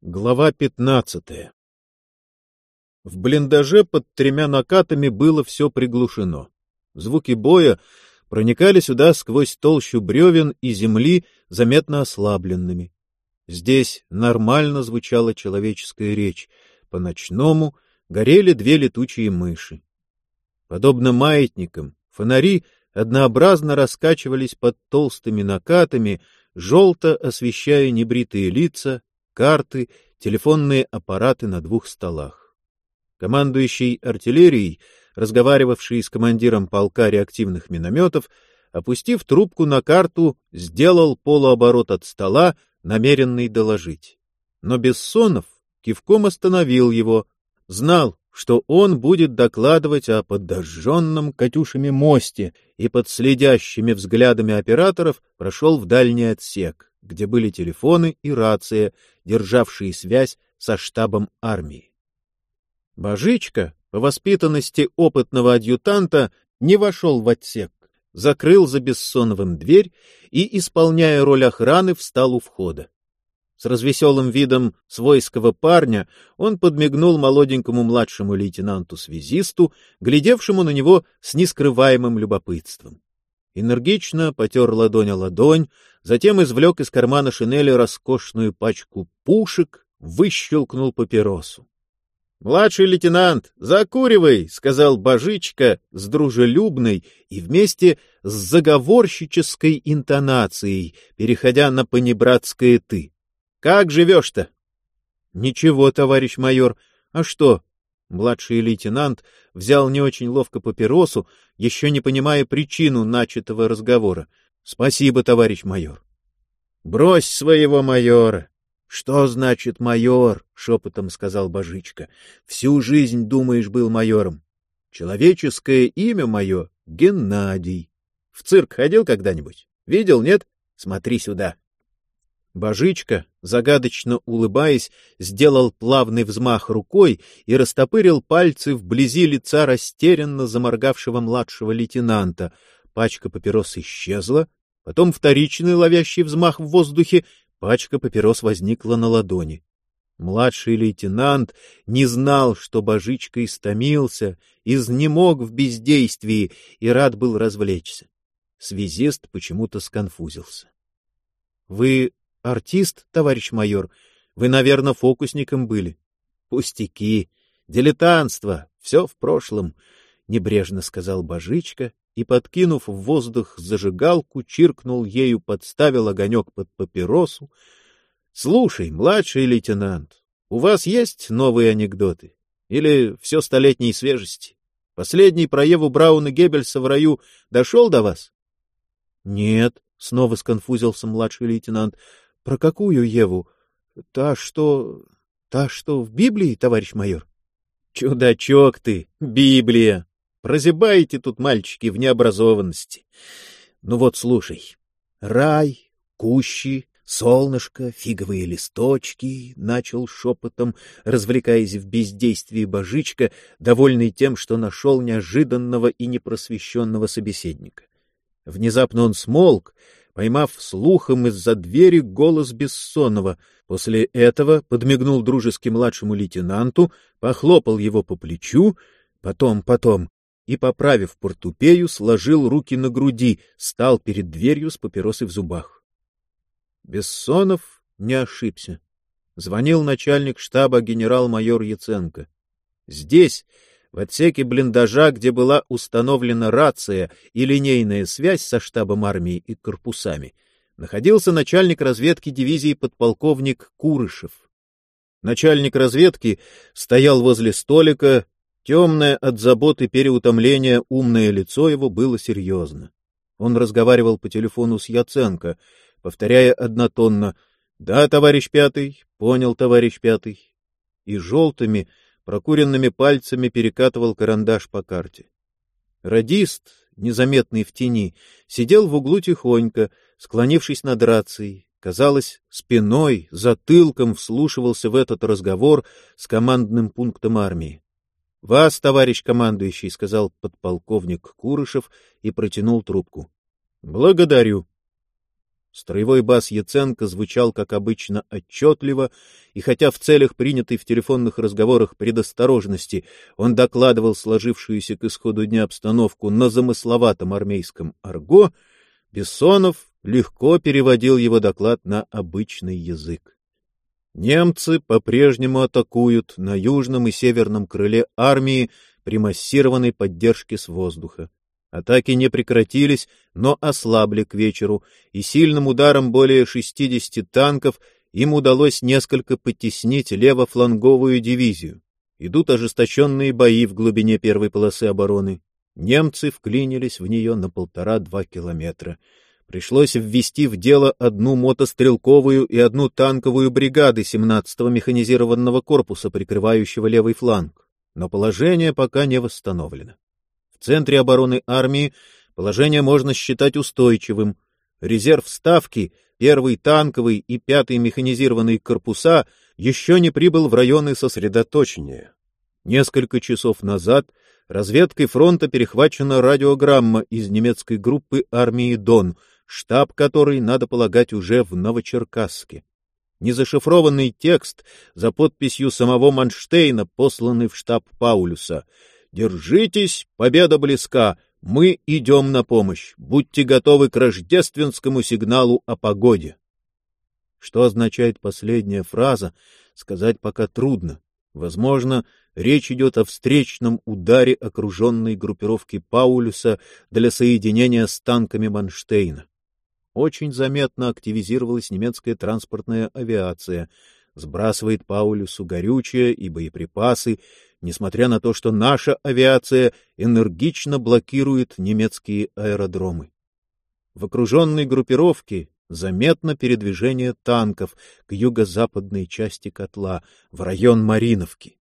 Глава пятнадцатая В блиндаже под тремя накатами было все приглушено. Звуки боя проникали сюда сквозь толщу бревен и земли, заметно ослабленными. Здесь нормально звучала человеческая речь. По-ночному горели две летучие мыши. Подобно маятникам, фонари однообразно раскачивались под толстыми накатами, желто освещая небритые лица, карты, телефонные аппараты на двух столах. Командующий артиллерией, разговаривавший с командиром полка реактивных минометов, опустив трубку на карту, сделал полуоборот от стола, намеренный доложить. Но Бессонов кивком остановил его, знал, что он будет докладывать о подожженном Катюшами мосте и под следящими взглядами операторов прошел в дальний отсек где были телефоны и рация, державшие связь со штабом армии. Божичка, по воспитанности опытного адъютанта, не вошел в отсек, закрыл за Бессоновым дверь и, исполняя роль охраны, встал у входа. С развеселым видом свойского парня он подмигнул молоденькому младшему лейтенанту-связисту, глядевшему на него с нескрываемым любопытством энергично потер ладонь о ладонь, затем извлек из кармана шинели роскошную пачку пушек, выщелкнул папиросу. — Младший лейтенант, закуривай! — сказал Божичка с дружелюбной и вместе с заговорщической интонацией, переходя на понебратское «ты». — Как живешь-то? — Ничего, товарищ майор. А что, Младший лейтенант взял не очень ловко папиросу, еще не понимая причину начатого разговора. — Спасибо, товарищ майор. — Брось своего майора. — Что значит майор? — шепотом сказал Божичка. — Всю жизнь, думаешь, был майором. Человеческое имя мое — Геннадий. В цирк ходил когда-нибудь? Видел, нет? Смотри сюда. Божичка, загадочно улыбаясь, сделал плавный взмах рукой и растопырил пальцы вблизи лица растерянно заморгавшего младшего лейтенанта. Пачка папирос исчезла, потом вторичный ловящий взмах в воздухе, пачка папирос возникла на ладони. Младший лейтенант не знал, что Божичка истомился, изнемог в бездействии и рад был развлечься. Связист почему-то сконфузился. — Вы Артист, товарищ майор, вы, наверное, фокусником были. Пустяки, дилетантство, все в прошлом, — небрежно сказал Божичка и, подкинув в воздух зажигалку, чиркнул ею, подставил огонек под папиросу. — Слушай, младший лейтенант, у вас есть новые анекдоты? Или все столетней свежести? Последний про Еву Браун и Геббельса в раю дошел до вас? — Нет, — снова сконфузился младший лейтенант. Про какую Еву? Та, что... Та, что в Библии, товарищ майор? Чудачок ты, Библия! Прозябаете тут, мальчики, в необразованности. Ну вот, слушай. Рай, кущи, солнышко, фиговые листочки, — начал шепотом, развлекаясь в бездействии божичка, довольный тем, что нашел неожиданного и непросвещенного собеседника. Внезапно он смолк, поймав слухом из-за двери голос Бессонова. После этого подмигнул дружески младшему лейтенанту, похлопал его по плечу, потом, потом, и, поправив портупею, сложил руки на груди, стал перед дверью с папиросой в зубах. Бессонов не ошибся. Звонил начальник штаба генерал-майор Яценко. Здесь, в отсеке блиндажа, где была установлена рация и линейная связь со штабом армии и корпусами, находился начальник разведки дивизии подполковник Курышев. Начальник разведки стоял возле столика, темное от заботы и переутомления умное лицо его было серьезно. Он разговаривал по телефону с Яценко, повторяя однотонно «Да, товарищ пятый, понял, товарищ пятый». И желтыми, прокуренными пальцами перекатывал карандаш по карте. Радист, незаметный в тени, сидел в углу тихонько, склонившись над рацией. Казалось, спиной, затылком вслушивался в этот разговор с командным пунктом армии. — Вас, товарищ командующий, — сказал подполковник Курышев и протянул трубку. — Благодарю. Строевой бас Яценко звучал, как обычно, отчетливо, и хотя в целях принятой в телефонных разговорах предосторожности он докладывал сложившуюся к исходу дня обстановку на замысловатом армейском арго, Бессонов легко переводил его доклад на обычный язык. Немцы по-прежнему атакуют на южном и северном крыле армии при массированной поддержке с воздуха. Атаки не прекратились, но ослабли к вечеру, и сильным ударом более 60 танков им удалось несколько потеснить левофланговую дивизию. Идут ожесточенные бои в глубине первой полосы обороны. Немцы вклинились в нее на полтора-два километра. Пришлось ввести в дело одну мотострелковую и одну танковую бригады 17-го механизированного корпуса, прикрывающего левый фланг. Но положение пока не восстановлено. В центре обороны армии положение можно считать устойчивым. Резерв ставки, первый танковый и пятый механизированный корпуса еще не прибыл в районы сосредоточения. Несколько часов назад разведкой фронта перехвачена радиограмма из немецкой группы армии «Дон», штаб которой, надо полагать, уже в Новочеркасске. Незашифрованный текст за подписью самого Манштейна, посланный в штаб Паулюса — Держитесь, победа близка, мы идем на помощь. Будьте готовы к рождественскому сигналу о погоде. Что означает последняя фраза, сказать пока трудно. Возможно, речь идет о встречном ударе окруженной группировки Паулюса для соединения с танками Манштейна. Очень заметно активизировалась немецкая транспортная авиация, сбрасывает Паулюсу горючее и боеприпасы, несмотря на то, что наша авиация энергично блокирует немецкие аэродромы. В окруженной группировке заметно передвижение танков к юго-западной части котла, в район Мариновки.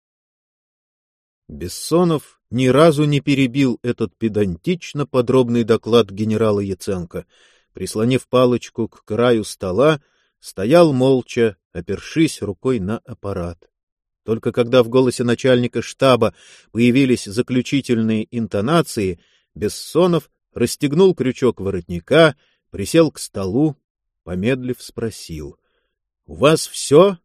Бессонов ни разу не перебил этот педантично подробный доклад генерала Яценко. Прислонив палочку к краю стола, стоял молча, опершись рукой на аппарат. Только когда в голосе начальника штаба появились заключительные интонации, Бессонов расстегнул крючок воротника, присел к столу, помедлив спросил. — У вас все?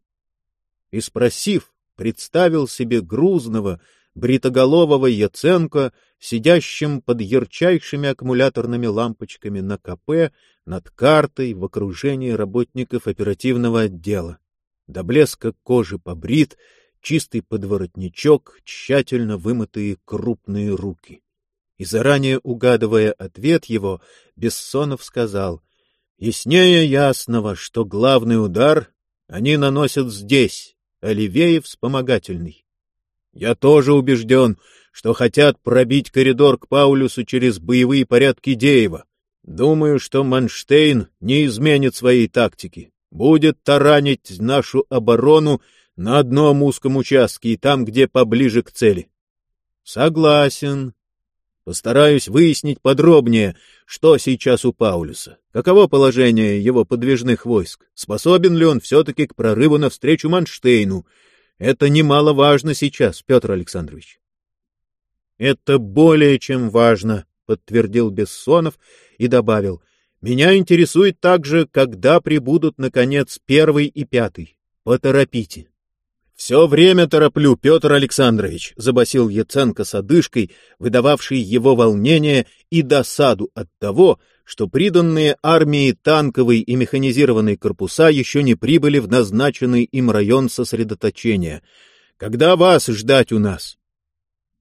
И, спросив, представил себе грузного, бритоголового Яценко, сидящим под ярчайшими аккумуляторными лампочками на КП над картой в окружении работников оперативного отдела. До блеска кожи побрит, чистый подворотничок, тщательно вымытые крупные руки. И заранее угадывая ответ его, Бессонов сказал, «Яснее ясного, что главный удар они наносят здесь, а левее вспомогательный. Я тоже убежден, что хотят пробить коридор к Паулюсу через боевые порядки Деева. Думаю, что Манштейн не изменит своей тактики, будет таранить нашу оборону на одном узком участке и там, где поближе к цели. Согласен. Постараюсь выяснить подробнее, что сейчас у Паулюса, каково положение его подвижных войск, способен ли он все-таки к прорыву навстречу Манштейну. Это немаловажно сейчас, Петр Александрович. Это более чем важно, подтвердил Бессонов и добавил. Меня интересует также, когда прибудут, наконец, первый и пятый. Поторопите. Все время тороплю, Петр Александрович, забасил Яценко с одышкой, выдававший его волнение и досаду от того, что приданные армии танковой и механизированной корпуса еще не прибыли в назначенный им район сосредоточения. Когда вас ждать у нас?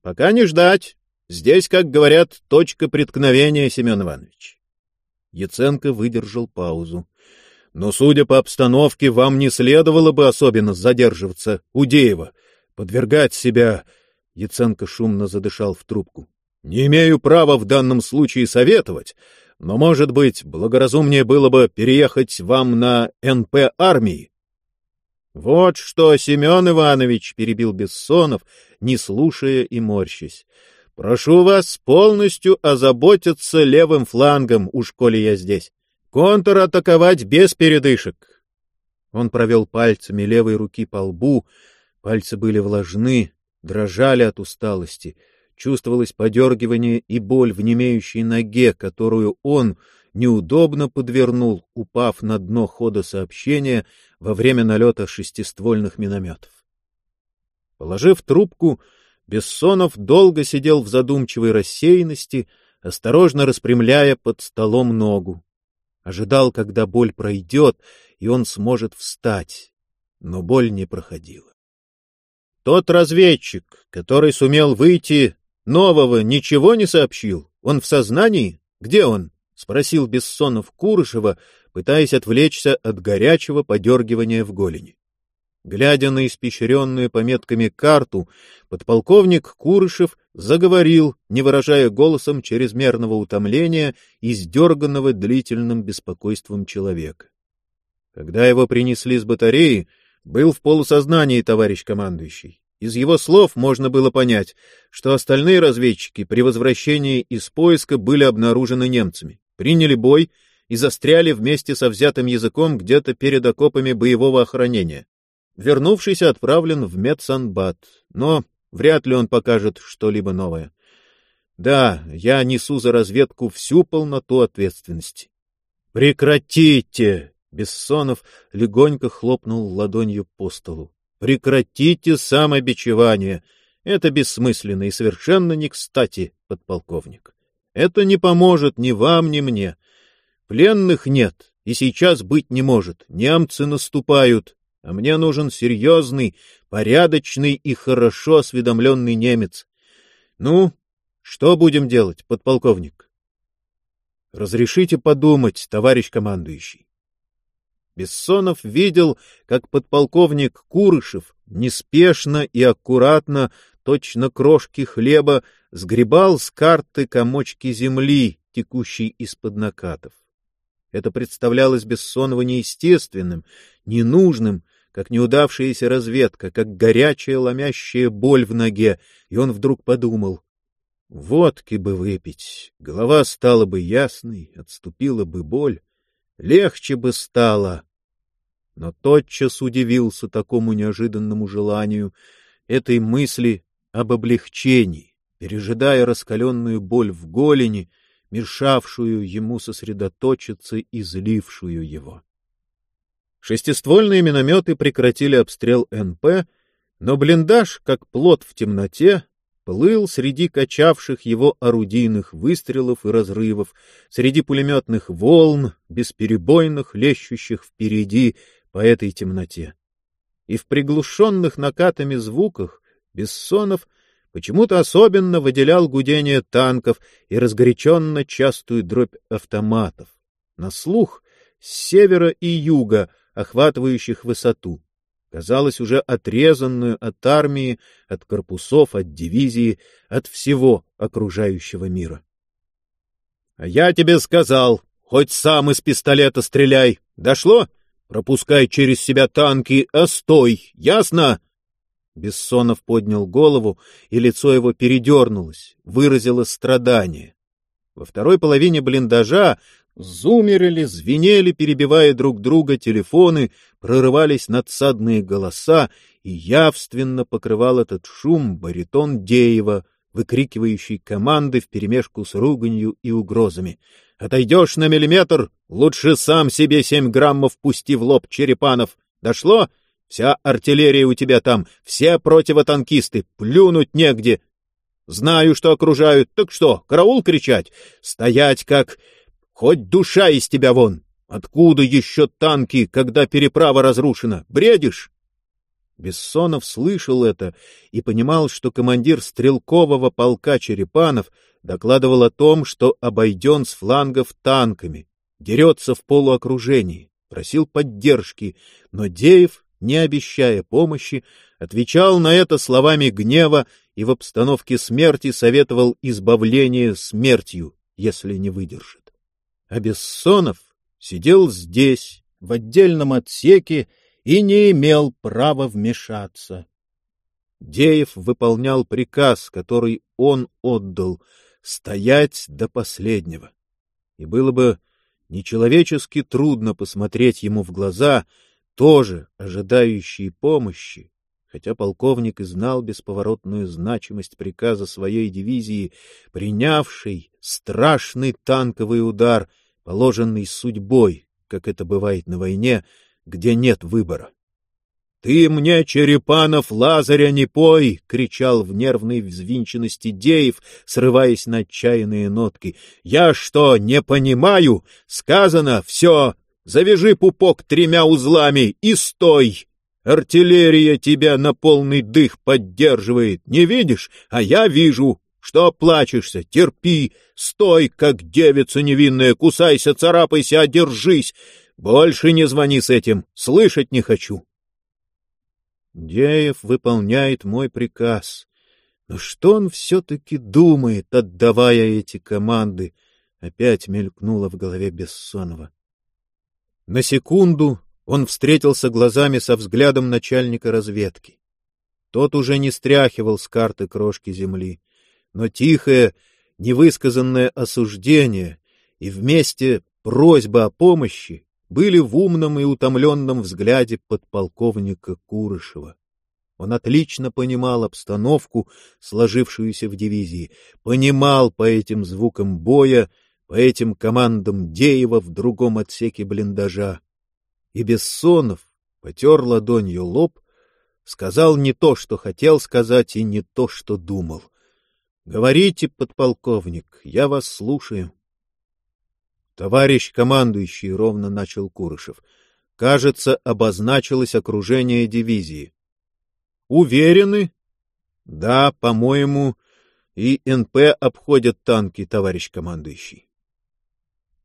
Пока не ждать. Здесь, как говорят, точка преткновения, Семен Иванович. Яценко выдержал паузу. Но, судя по обстановке, вам не следовало бы особенно задерживаться у Деева, подвергать себя... Яценко шумно задышал в трубку. Не имею права в данном случае советовать, но, может быть, благоразумнее было бы переехать вам на НП армии. — Вот что, Семен Иванович, — перебил Бессонов, не слушая и морщась, — прошу вас полностью озаботиться левым флангом, уж коли я здесь. Контратаковать без передышек. Он провел пальцами левой руки по лбу, пальцы были влажны, дрожали от усталости. Чувствовалось подергивание и боль в немеющей ноге, которую он, неудобно подвернул, упав на дно хода сообщения во время налета шестиствольных минометов. Положив трубку, Бессонов долго сидел в задумчивой рассеянности, осторожно распрямляя под столом ногу. Ожидал, когда боль пройдет, и он сможет встать. Но боль не проходила. Тот разведчик, который сумел выйти, нового ничего не сообщил? Он в сознании? Где он? — спросил Бессонов Курышева, пытаясь отвлечься от горячего подергивания в голени. Глядя на испещренную пометками карту, подполковник Курышев заговорил, не выражая голосом чрезмерного утомления и сдерганного длительным беспокойством человека. Когда его принесли с батареи, был в полусознании товарищ командующий. Из его слов можно было понять, что остальные разведчики при возвращении из поиска были обнаружены немцами, приняли бой и застряли вместе со взятым языком где-то перед окопами боевого охранения. Вернувшийся отправлен в медсанбат, но вряд ли он покажет что-либо новое. Да, я несу за разведку всю полноту ответственности. Прекратите! Бессонов легонько хлопнул ладонью по столу. Прекратите самобичевание. Это бессмысленно и совершенно не кстати, подполковник. Это не поможет ни вам, ни мне. Пленных нет, и сейчас быть не может. Немцы наступают, мне нужен серьезный, порядочный и хорошо осведомленный немец. Ну, что будем делать, подполковник? Разрешите подумать, товарищ командующий. Бессонов видел, как подполковник Курышев неспешно и аккуратно, точно крошки хлеба, сгребал с карты комочки земли, текущей из-под накатов. Это представлялось Бессонову неестественным, ненужным, как неудавшаяся разведка, как горячая ломящая боль в ноге, и он вдруг подумал, водки бы выпить, голова стала бы ясной, отступила бы боль, легче бы стало. Но тотчас удивился такому неожиданному желанию, этой мысли об облегчении, пережидая раскаленную боль в голени, мешавшую ему сосредоточиться и злившую его. Шестиствольные минометы прекратили обстрел НП, но блиндаж, как плод в темноте, плыл среди качавших его орудийных выстрелов и разрывов, среди пулеметных волн, бесперебойных, лещущих впереди по этой темноте. И в приглушенных накатами звуках Бессонов почему-то особенно выделял гудение танков и разгоряченно частую дробь автоматов. На слух с севера и юга — охватывающих высоту, казалось, уже отрезанную от армии, от корпусов, от дивизии, от всего окружающего мира. — А я тебе сказал, хоть сам из пистолета стреляй. Дошло? Пропускай через себя танки, а стой, ясно? Бессонов поднял голову, и лицо его передернулось, выразило страдание. Во второй половине блиндажа Зумерили, звенели, перебивая друг друга телефоны, прорывались надсадные голоса, и явственно покрывал этот шум баритон Деева, выкрикивающий команды вперемешку с руганью и угрозами. «Отойдешь на миллиметр? Лучше сам себе семь граммов пусти в лоб, Черепанов! Дошло? Вся артиллерия у тебя там, все противотанкисты, плюнуть негде! Знаю, что окружают, так что, караул кричать? Стоять как...» Хоть душа из тебя вон! Откуда еще танки, когда переправа разрушена? Бредишь? Бессонов слышал это и понимал, что командир стрелкового полка Черепанов докладывал о том, что обойден с флангов танками, дерется в полуокружении, просил поддержки, но Деев, не обещая помощи, отвечал на это словами гнева и в обстановке смерти советовал избавление смертью, если не выдержит а Бессонов сидел здесь, в отдельном отсеке, и не имел права вмешаться. Деев выполнял приказ, который он отдал — стоять до последнего. И было бы нечеловечески трудно посмотреть ему в глаза, тоже ожидающие помощи, хотя полковник и знал бесповоротную значимость приказа своей дивизии, принявшей страшный танковый удар положенный судьбой, как это бывает на войне, где нет выбора. — Ты мне, Черепанов, Лазаря не пой! — кричал в нервной взвинченности Деев, срываясь на отчаянные нотки. — Я что, не понимаю? Сказано, все, завяжи пупок тремя узлами и стой! Артиллерия тебя на полный дых поддерживает, не видишь? А я вижу. Что плачешься? Терпи, стой, как девица невинная, кусайся, царапайся, одержись. Больше не звони с этим, слышать не хочу. Деев выполняет мой приказ. Но что он все-таки думает, отдавая эти команды? Опять мелькнуло в голове Бессонова. На секунду он встретился глазами со взглядом начальника разведки. Тот уже не стряхивал с карты крошки земли, но тихое, невысказанное осуждение и вместе просьба о помощи были в умном и утомленном взгляде подполковника Курышева. Он отлично понимал обстановку, сложившуюся в дивизии, понимал по этим звукам боя, по этим командам Деева в другом отсеке блиндажа. И Бессонов потер ладонью лоб, сказал не то, что хотел сказать, и не то, что думал. — Говорите, подполковник, я вас слушаю. Товарищ командующий, ровно начал Курышев. Кажется, обозначилось окружение дивизии. Уверены? Да, по-моему, и НП обходят танки, товарищ командующий.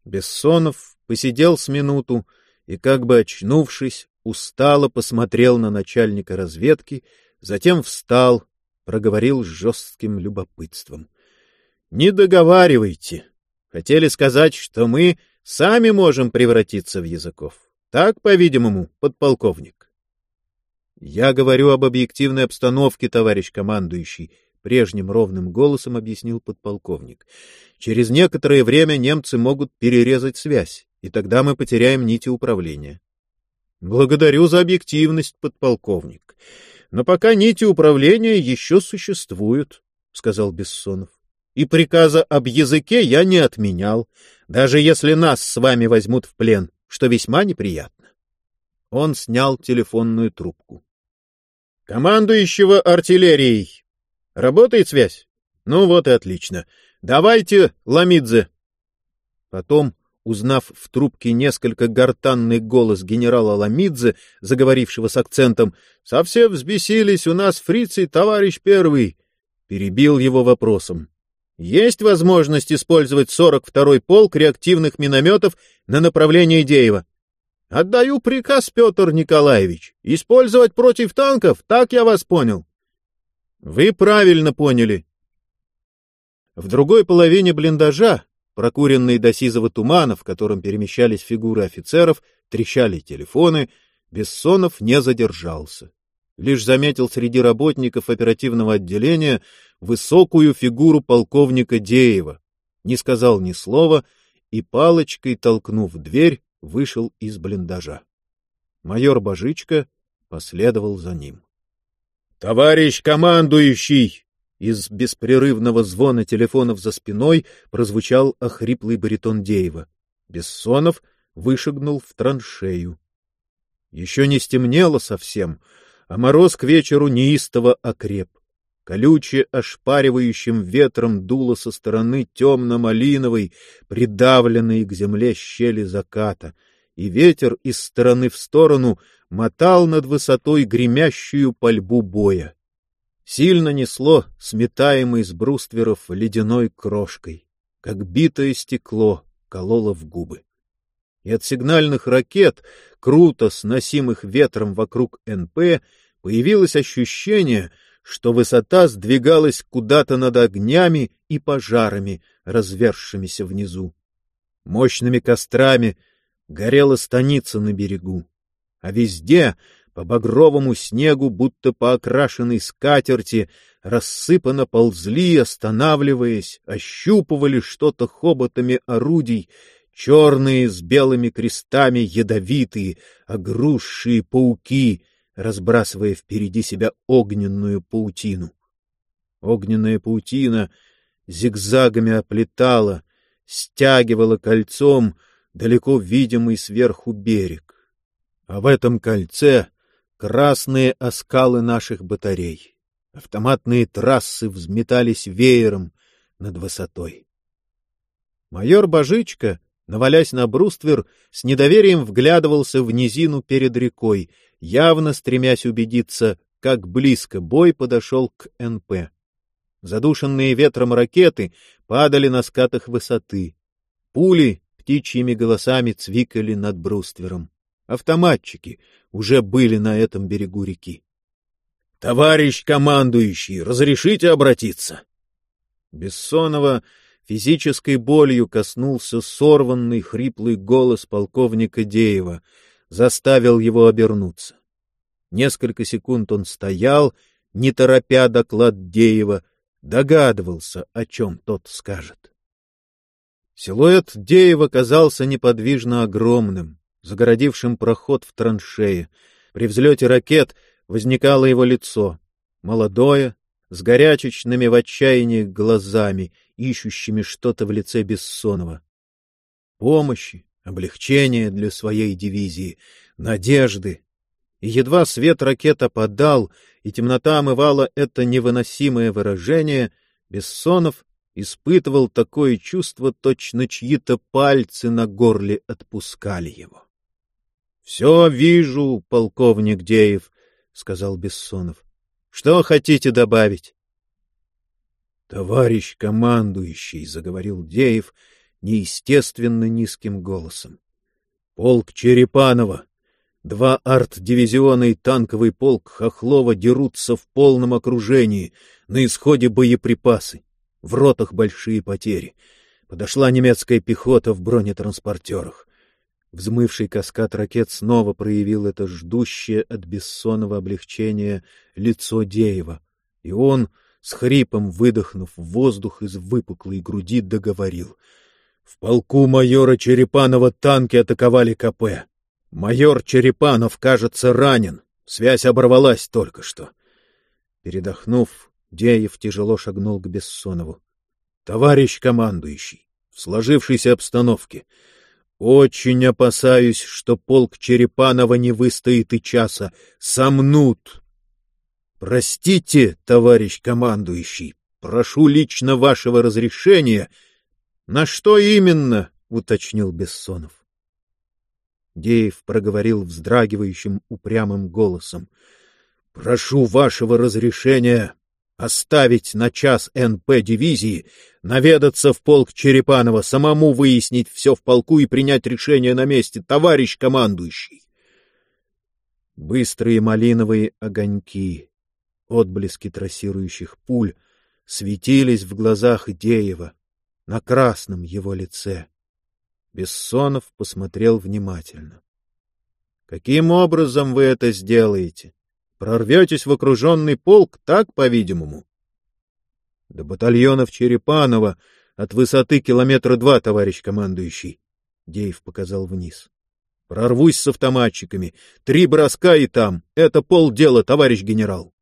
Бессонов посидел с минуту и, как бы очнувшись, устало посмотрел на начальника разведки, затем встал, проговорил с жестким любопытством. — Не договаривайте. Хотели сказать, что мы сами можем превратиться в языков. Так, по-видимому, подполковник. Я говорю об объективной обстановке, товарищ командующий, прежним ровным голосом объяснил подполковник. Через некоторое время немцы могут перерезать связь, и тогда мы потеряем нити управления. Благодарю за объективность, подполковник. Но пока нити управления еще существуют, сказал Бессонов и приказа об языке я не отменял, даже если нас с вами возьмут в плен, что весьма неприятно. Он снял телефонную трубку. — Командующего артиллерией. Работает связь? Ну вот и отлично. Давайте, Ламидзе. Потом, узнав в трубке несколько гортанный голос генерала Ламидзе, заговорившего с акцентом, «Совсем взбесились у нас фрицы, товарищ первый!» перебил его вопросом. Есть возможность использовать 42-й полк реактивных минометов на направлении Деева. Отдаю приказ, Петр Николаевич. Использовать против танков, так я вас понял. Вы правильно поняли. В другой половине блиндажа, прокуренный до сизого тумана, в котором перемещались фигуры офицеров, трещали телефоны, Бессонов не задержался. Лишь заметил среди работников оперативного отделения высокую фигуру полковника Деева, не сказал ни слова и палочкой, толкнув дверь, вышел из блиндажа. Майор Божичка последовал за ним. — Товарищ командующий! Из беспрерывного звона телефонов за спиной прозвучал охриплый баритон Деева. Бессонов вышагнул в траншею. Еще не стемнело совсем, а мороз к вечеру неистово окреп колюче ошпаривающим ветром дуло со стороны темно-малиновой, придавленной к земле щели заката, и ветер из стороны в сторону мотал над высотой гремящую пальбу боя. Сильно несло сметаемый с брустверов ледяной крошкой, как битое стекло кололо в губы. И от сигнальных ракет, круто сносимых ветром вокруг НП, появилось ощущение — что высота сдвигалась куда-то над огнями и пожарами, развершимися внизу. Мощными кострами горела станица на берегу, а везде по багровому снегу, будто по окрашенной скатерти, рассыпано ползли, останавливаясь, ощупывали что-то хоботами орудий, черные с белыми крестами ядовитые, огрузшие пауки — разбрасывая впереди себя огненную паутину. Огненная паутина зигзагами оплетала, стягивала кольцом, далеко видимый сверху берег. А в этом кольце красные оскалы наших батарей. Автоматные трассы взметались веером над высотой. Майор Божичка, навалясь на бруствер, с недоверием вглядывался в низину перед рекой, явно стремясь убедиться, как близко бой подошел к НП. Задушенные ветром ракеты падали на скатах высоты. Пули птичьими голосами цвикали над бруствером. Автоматчики уже были на этом берегу реки. — Товарищ командующий, разрешите обратиться? Бессонова физической болью коснулся сорванный хриплый голос полковника Деева, заставил его обернуться. Несколько секунд он стоял, не торопя доклад Деева, догадывался, о чем тот скажет. Силуэт Деева казался неподвижно огромным, загородившим проход в траншее. При взлете ракет возникало его лицо, молодое, с горячечными в отчаянии глазами, ищущими что-то в лице Бессонова. Помощи, облегчения для своей дивизии, надежды. И едва свет ракет опадал, и темнота омывала это невыносимое выражение, Бессонов испытывал такое чувство, точно чьи-то пальцы на горле отпускали его. — Все вижу, полковник Деев, — сказал Бессонов. — Что хотите добавить? — Товарищ командующий, — заговорил Деев неестественно низким голосом. — Полк Черепанова, два арт-дивизиона и танковый полк Хохлова дерутся в полном окружении, на исходе боеприпасы. В ротах большие потери. Подошла немецкая пехота в бронетранспортерах. Взмывший каскад ракет снова проявил это ждущее от бессонного облегчения лицо Деева, и он с хрипом выдохнув воздух из выпуклой груди, договорил. В полку майора Черепанова танки атаковали КП. Майор Черепанов, кажется, ранен. Связь оборвалась только что. Передохнув, Деев тяжело шагнул к Бессонову. — Товарищ командующий, в сложившейся обстановке очень опасаюсь, что полк Черепанова не выстоит и часа. Сомнут. Простите, товарищ командующий, прошу лично вашего разрешения. На что именно? — уточнил Бессонов. Деев проговорил вздрагивающим упрямым голосом. — Прошу вашего разрешения оставить на час НП дивизии, наведаться в полк Черепанова, самому выяснить все в полку и принять решение на месте, товарищ командующий. Быстрые малиновые огоньки Отблески трассирующих пуль светились в глазах Деева, на красном его лице. Бессонов посмотрел внимательно. — Каким образом вы это сделаете? Прорветесь в окруженный полк, так, по-видимому? — До батальонов Черепанова от высоты километра два, товарищ командующий. Деев показал вниз. — Прорвусь с автоматчиками. Три броска и там. Это полдела, товарищ генерал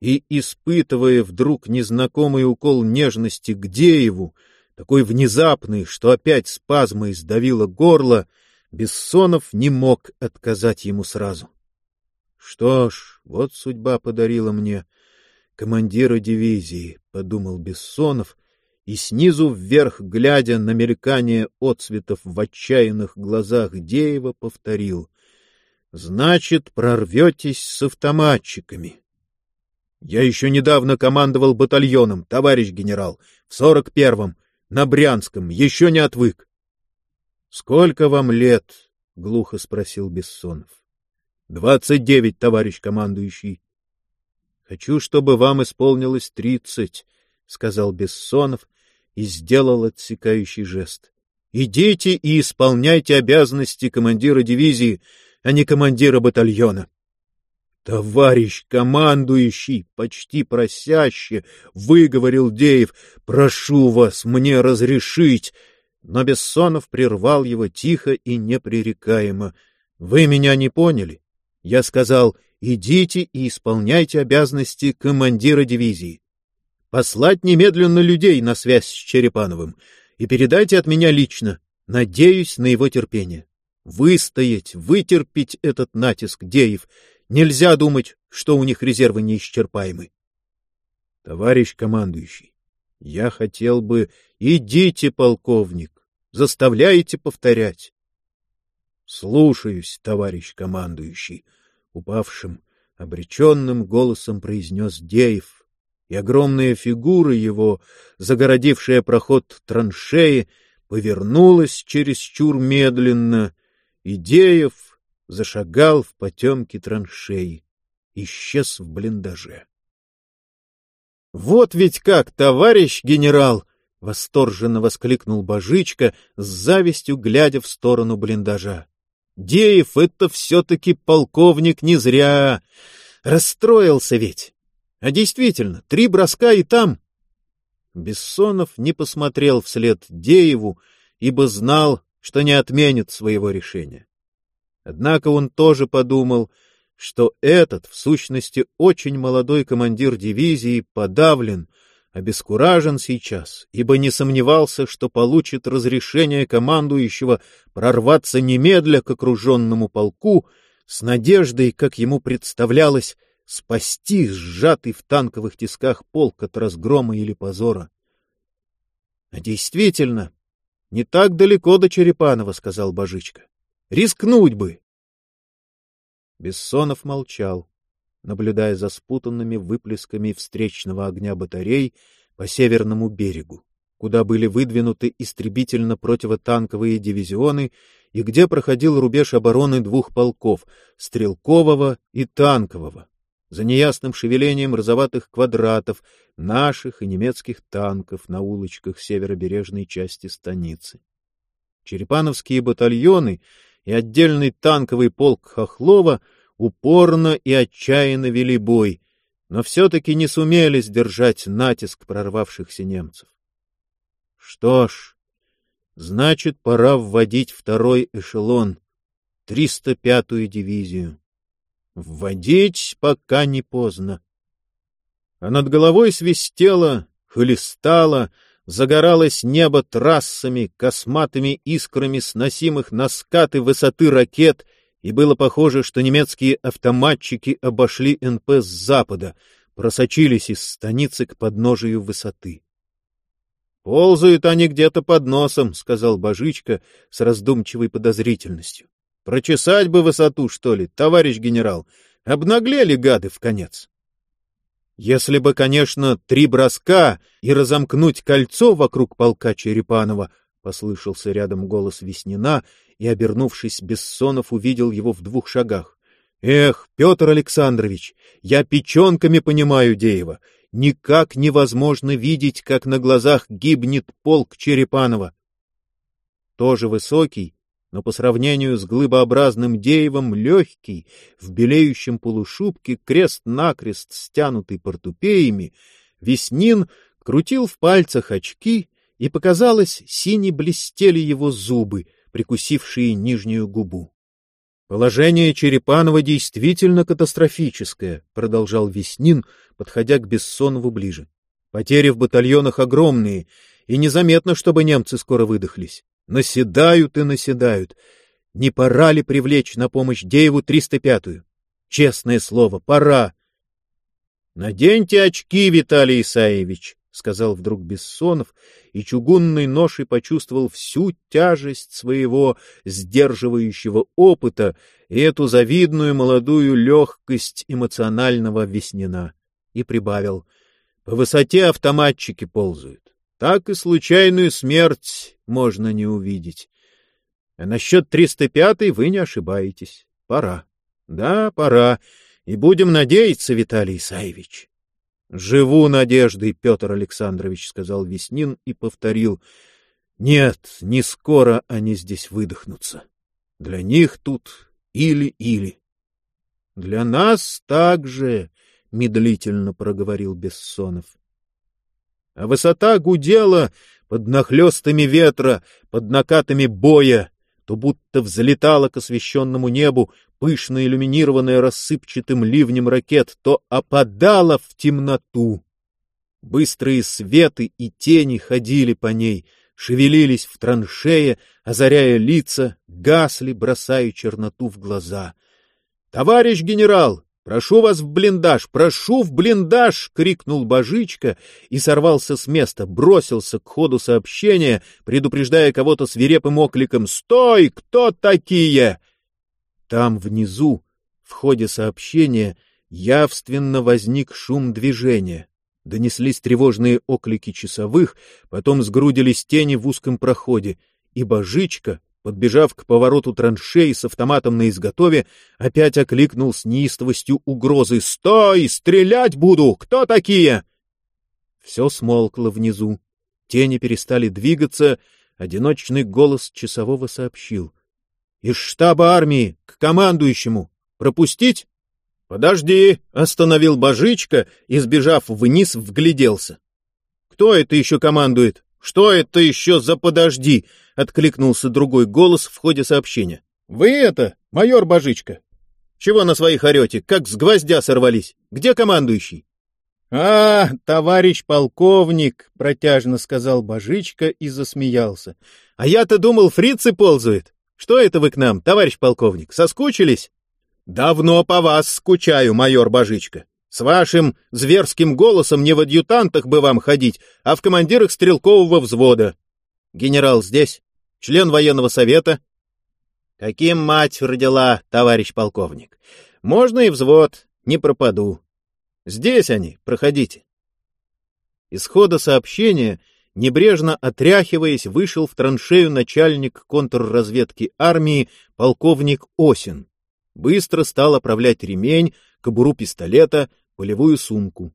и, испытывая вдруг незнакомый укол нежности к Дееву, такой внезапный, что опять спазмой сдавило горло, Бессонов не мог отказать ему сразу. Что ж, вот судьба подарила мне командира дивизии, — подумал Бессонов, и снизу вверх, глядя на мелькание отцветов в отчаянных глазах Деева, повторил. — Значит, прорветесь с автоматчиками. Я еще недавно командовал батальоном, товарищ генерал, в сорок первом, на Брянском, еще не отвык. — Сколько вам лет? — глухо спросил Бессонов. — Двадцать девять, товарищ командующий. — Хочу, чтобы вам исполнилось тридцать, — сказал Бессонов и сделал отсекающий жест. — Идите и исполняйте обязанности командира дивизии, а не командира батальона. Товарищ командующий, почти просяще, выговорил Деев, прошу вас мне разрешить. Но Бессонов прервал его тихо и непререкаемо. Вы меня не поняли. Я сказал, идите и исполняйте обязанности командира дивизии. Послать немедленно людей на связь с Черепановым и передайте от меня лично. Надеюсь на его терпение. Выстоять, вытерпеть этот натиск Деев. Нельзя думать, что у них резервы неисчерпаемы. Товарищ командующий, я хотел бы... Идите, полковник, заставляете повторять. Слушаюсь, товарищ командующий, упавшим, обреченным голосом произнес Деев, и огромная фигура его, загородившая проход траншеи, повернулась чересчур медленно, и Деев зашагал в потемки траншеи, исчез в блиндаже. — Вот ведь как, товарищ генерал! — восторженно воскликнул Божичка, с завистью глядя в сторону блиндажа. — Деев — это все-таки полковник не зря. Расстроился ведь. А действительно, три броска и там. Бессонов не посмотрел вслед Дееву, ибо знал, что не отменит своего решения. Однако он тоже подумал, что этот, в сущности, очень молодой командир дивизии подавлен, обескуражен сейчас, ибо не сомневался, что получит разрешение командующего прорваться немедля к окруженному полку с надеждой, как ему представлялось, спасти сжатый в танковых тисках полк от разгрома или позора. А действительно, не так далеко до Черепанова, — сказал Божичка. Рискнуть бы! Бессонов молчал, наблюдая за спутанными выплесками встречного огня батарей по северному берегу, куда были выдвинуты истребительно-противотанковые дивизионы и где проходил рубеж обороны двух полков — стрелкового и танкового, за неясным шевелением розоватых квадратов наших и немецких танков на улочках северобережной части станицы. Черепановские батальоны — и отдельный танковый полк Хохлова упорно и отчаянно вели бой, но все-таки не сумели сдержать натиск прорвавшихся немцев. Что ж, значит, пора вводить второй эшелон, 305-ю дивизию. Вводить пока не поздно. А над головой свистело, хлестало, загоралось небо трассами, косматыми искрами сносимых на скаты высоты ракет, и было похоже, что немецкие автоматчики обошли НП с запада, просочились из станицы к подножию высоты. — Ползают они где-то под носом, — сказал Божичка с раздумчивой подозрительностью. — Прочесать бы высоту, что ли, товарищ генерал. Обнаглели гады в конец. Если бы, конечно, три броска и разомкнуть кольцо вокруг полка Черепанова, — послышался рядом голос Веснина, и, обернувшись, Бессонов увидел его в двух шагах. — Эх, Петр Александрович, я печенками понимаю Деева. Никак невозможно видеть, как на глазах гибнет полк Черепанова. Тоже высокий, но по сравнению с глыбообразным деевом легкий, в белеющем полушубке, крест-накрест стянутый портупеями, Веснин крутил в пальцах очки, и, показалось, сине блестели его зубы, прикусившие нижнюю губу. Положение Черепанова действительно катастрофическое, продолжал Веснин, подходя к Бессонову ближе. Потери в батальонах огромные, и незаметно, чтобы немцы скоро выдохлись. Наседают и наседают. Не пора ли привлечь на помощь Дееву 305-ю? Честное слово, пора. — Наденьте очки, Виталий Исаевич, — сказал вдруг Бессонов, и чугунный ношей почувствовал всю тяжесть своего сдерживающего опыта и эту завидную молодую легкость эмоционального веснина, и прибавил — по высоте автоматчики ползают так и случайную смерть можно не увидеть. А насчет 305-й вы не ошибаетесь. Пора. Да, пора. И будем надеяться, Виталий Исаевич. — Живу надеждой, Петр Александрович, — сказал Веснин и повторил. — Нет, не скоро они здесь выдохнутся. Для них тут или-или. — Для нас также, — медлительно проговорил Бессонов а высота гудела под нахлестами ветра, под накатами боя, то будто взлетала к освещенному небу, пышно иллюминированная рассыпчатым ливнем ракет, то опадала в темноту. Быстрые светы и тени ходили по ней, шевелились в траншее, озаряя лица, гасли, бросая черноту в глаза. — Товарищ генерал, «Прошу вас в блиндаж! Прошу в блиндаж!» — крикнул Божичка и сорвался с места, бросился к ходу сообщения, предупреждая кого-то свирепым окликом «Стой! Кто такие?» Там внизу, в ходе сообщения, явственно возник шум движения. Донеслись тревожные оклики часовых, потом сгрудились тени в узком проходе, и Божичка, подбежав к повороту траншей с автоматом на изготове, опять окликнул с неистовостью угрозы «Стой! Стрелять буду! Кто такие?» Все смолкло внизу. Тени перестали двигаться, одиночный голос часового сообщил. «Из штаба армии к командующему! Пропустить?» «Подожди!» — остановил Божичка и, сбежав вниз, вгляделся. «Кто это еще командует? Что это еще за подожди?» — откликнулся другой голос в ходе сообщения. «Вы это, майор Божичка? Чего на своих орете, как с гвоздя сорвались? Где командующий?» «А, товарищ полковник!» — протяжно сказал Божичка и засмеялся. «А я-то думал, фрицы ползают. Что это вы к нам, товарищ полковник, соскучились?» «Давно по вас скучаю, майор Божичка. С вашим зверским голосом не в адъютантах бы вам ходить, а в командирах стрелкового взвода. Генерал здесь? Член военного совета? Каким мать родила, товарищ полковник? Можно и взвод, не пропаду. Здесь они, проходите. Из хода сообщения, небрежно отряхиваясь, вышел в траншею начальник контрразведки армии полковник Осин. Быстро стал оправлять ремень, кобуру пистолета, полевую сумку.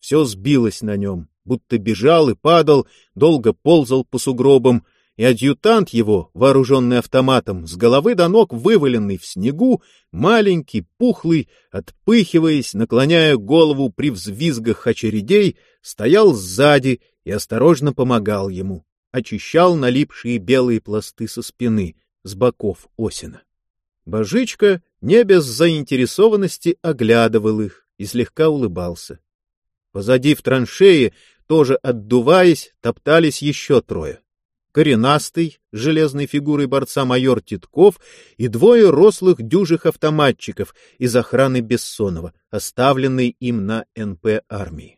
Все сбилось на нем будто бежал и падал, долго ползал по сугробам, и адъютант его, вооруженный автоматом, с головы до ног вываленный в снегу, маленький, пухлый, отпыхиваясь, наклоняя голову при взвизгах очередей, стоял сзади и осторожно помогал ему, очищал налипшие белые пласты со спины, с боков осина. Божичка не без заинтересованности оглядывал их и слегка улыбался. Позади в траншее тоже отдуваясь, топтались еще трое. Коренастый, железной фигурой борца майор Титков и двое рослых дюжих автоматчиков из охраны Бессонова, оставленной им на НП армии. —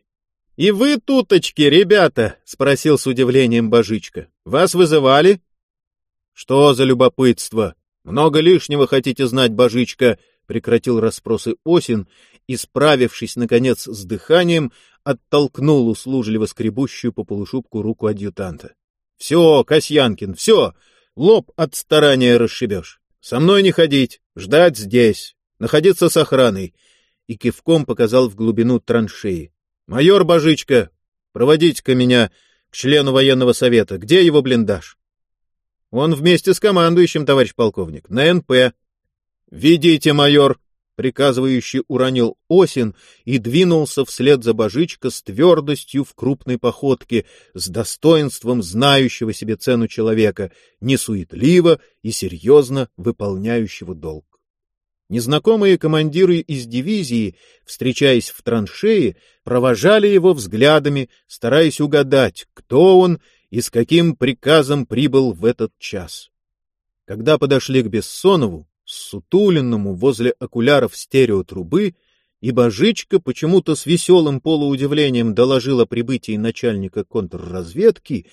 И вы туточки, ребята? — спросил с удивлением Божичка. — Вас вызывали? — Что за любопытство? Много лишнего хотите знать, Божичка? — прекратил расспросы Осин и, справившись, наконец, с дыханием, оттолкнул услужливо скребущую по полушубку руку адъютанта. — Все, Касьянкин, все! Лоб от старания расшибешь. Со мной не ходить, ждать здесь, находиться с охраной. И кивком показал в глубину траншеи. — Майор Божичка, проводите-ка меня к члену военного совета. Где его блиндаж? — Он вместе с командующим, товарищ полковник, на НП. — Ведите, майор, приказывающий уронил осин и двинулся вслед за Божичка с твердостью в крупной походке, с достоинством знающего себе цену человека, несуетливо и серьезно выполняющего долг. Незнакомые командиры из дивизии, встречаясь в траншее, провожали его взглядами, стараясь угадать, кто он и с каким приказом прибыл в этот час. Когда подошли к Бессонову, сутуленному возле окуляров стереотрубы, и Божичка почему-то с веселым полуудивлением доложила о прибытии начальника контрразведки,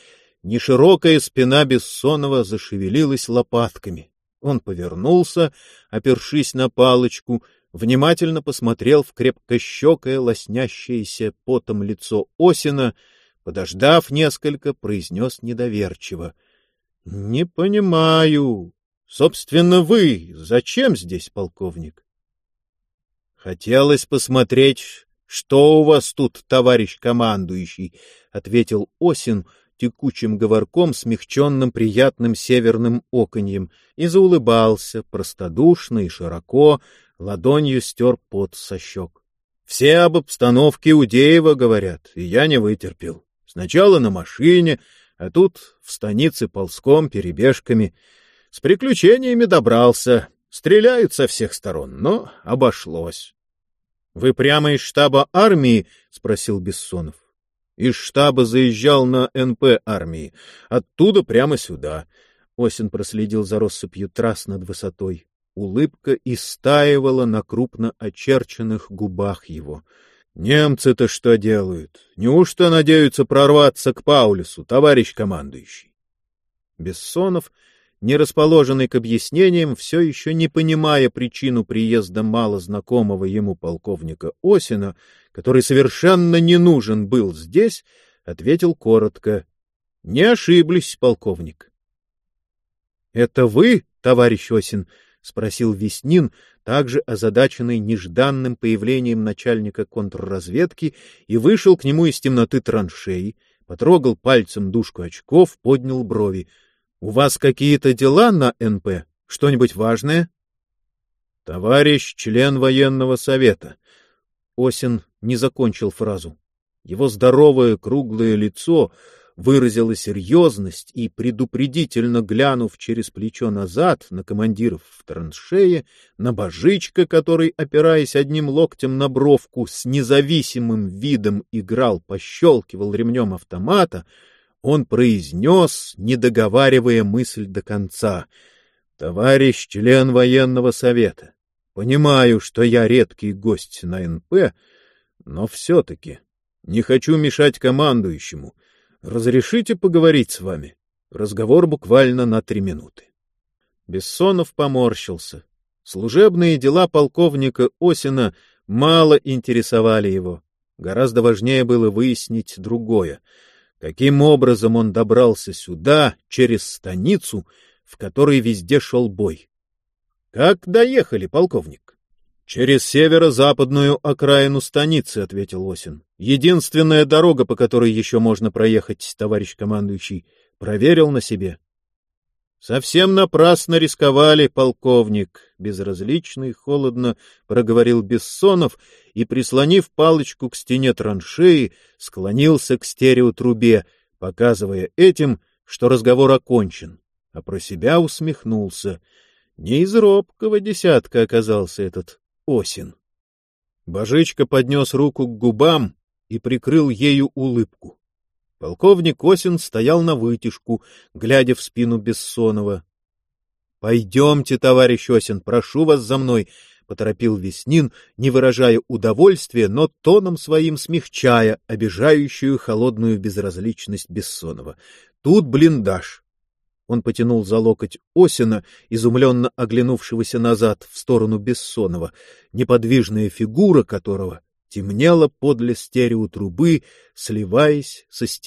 неширокая спина Бессонова зашевелилась лопатками. Он повернулся, опершись на палочку, внимательно посмотрел в крепкощекое, лоснящееся потом лицо Осина, подождав несколько, произнес недоверчиво. — Не понимаю. Собственно, вы зачем здесь, полковник? Хотелось посмотреть, что у вас тут, товарищ командующий, ответил Осин текучим говорком, смягченным приятным северным оконьем, и заулыбался простодушно и широко, ладонью стер пот со щек. Все об обстановке Удеева говорят, и я не вытерпел. Сначала на машине, а тут в станице ползком, перебежками — с приключениями добрался. Стреляют со всех сторон, но обошлось. — Вы прямо из штаба армии? — спросил Бессонов. — Из штаба заезжал на НП армии. Оттуда прямо сюда. Осин проследил за россыпью трасс над высотой. Улыбка истаивала на крупно очерченных губах его. Немцы-то что делают? Неужто надеются прорваться к Паулюсу, товарищ командующий? Бессонов, не расположенный к объяснениям, все еще не понимая причину приезда мало знакомого ему полковника Осина, который совершенно не нужен был здесь, ответил коротко. — Не ошиблись, полковник. — Это вы, товарищ Осин? — спросил Веснин, также озадаченный нежданным появлением начальника контрразведки, и вышел к нему из темноты траншеи, потрогал пальцем дужку очков, поднял брови. — У вас какие-то дела на НП? Что-нибудь важное? — Товарищ член военного совета. Осин не закончил фразу. Его здоровое круглое лицо выразила серьезность и, предупредительно глянув через плечо назад на командиров в траншее, на божичка, который, опираясь одним локтем на бровку, с независимым видом играл, пощелкивал ремнем автомата, он произнес, не договаривая мысль до конца, «Товарищ член военного совета, понимаю, что я редкий гость на НП, но все-таки не хочу мешать командующему» Разрешите поговорить с вами? Разговор буквально на три минуты. Бессонов поморщился. Служебные дела полковника Осина мало интересовали его. Гораздо важнее было выяснить другое. Каким образом он добрался сюда, через станицу, в которой везде шел бой? — Как доехали, полковник? — Через северо-западную окраину станицы, — ответил Осин. Единственная дорога, по которой еще можно проехать, товарищ командующий, проверил на себе. — Совсем напрасно рисковали, полковник, — безразлично и холодно проговорил Бессонов и, прислонив палочку к стене траншеи, склонился к стереотрубе, показывая этим, что разговор окончен, а про себя усмехнулся. Не из робкого десятка оказался этот осин. Божичка поднес руку к губам, и прикрыл ею улыбку. Полковник Осин стоял на вытяжку, глядя в спину Бессонова. — Пойдемте, товарищ Осин, прошу вас за мной, — поторопил Веснин, не выражая удовольствия, но тоном своим смягчая обижающую холодную безразличность Бессонова. — Тут блиндаж. Он потянул за локоть Осина, изумленно оглянувшегося назад в сторону Бессонова, неподвижная фигура которого темнело подле стереотрубы, сливаясь со стеной.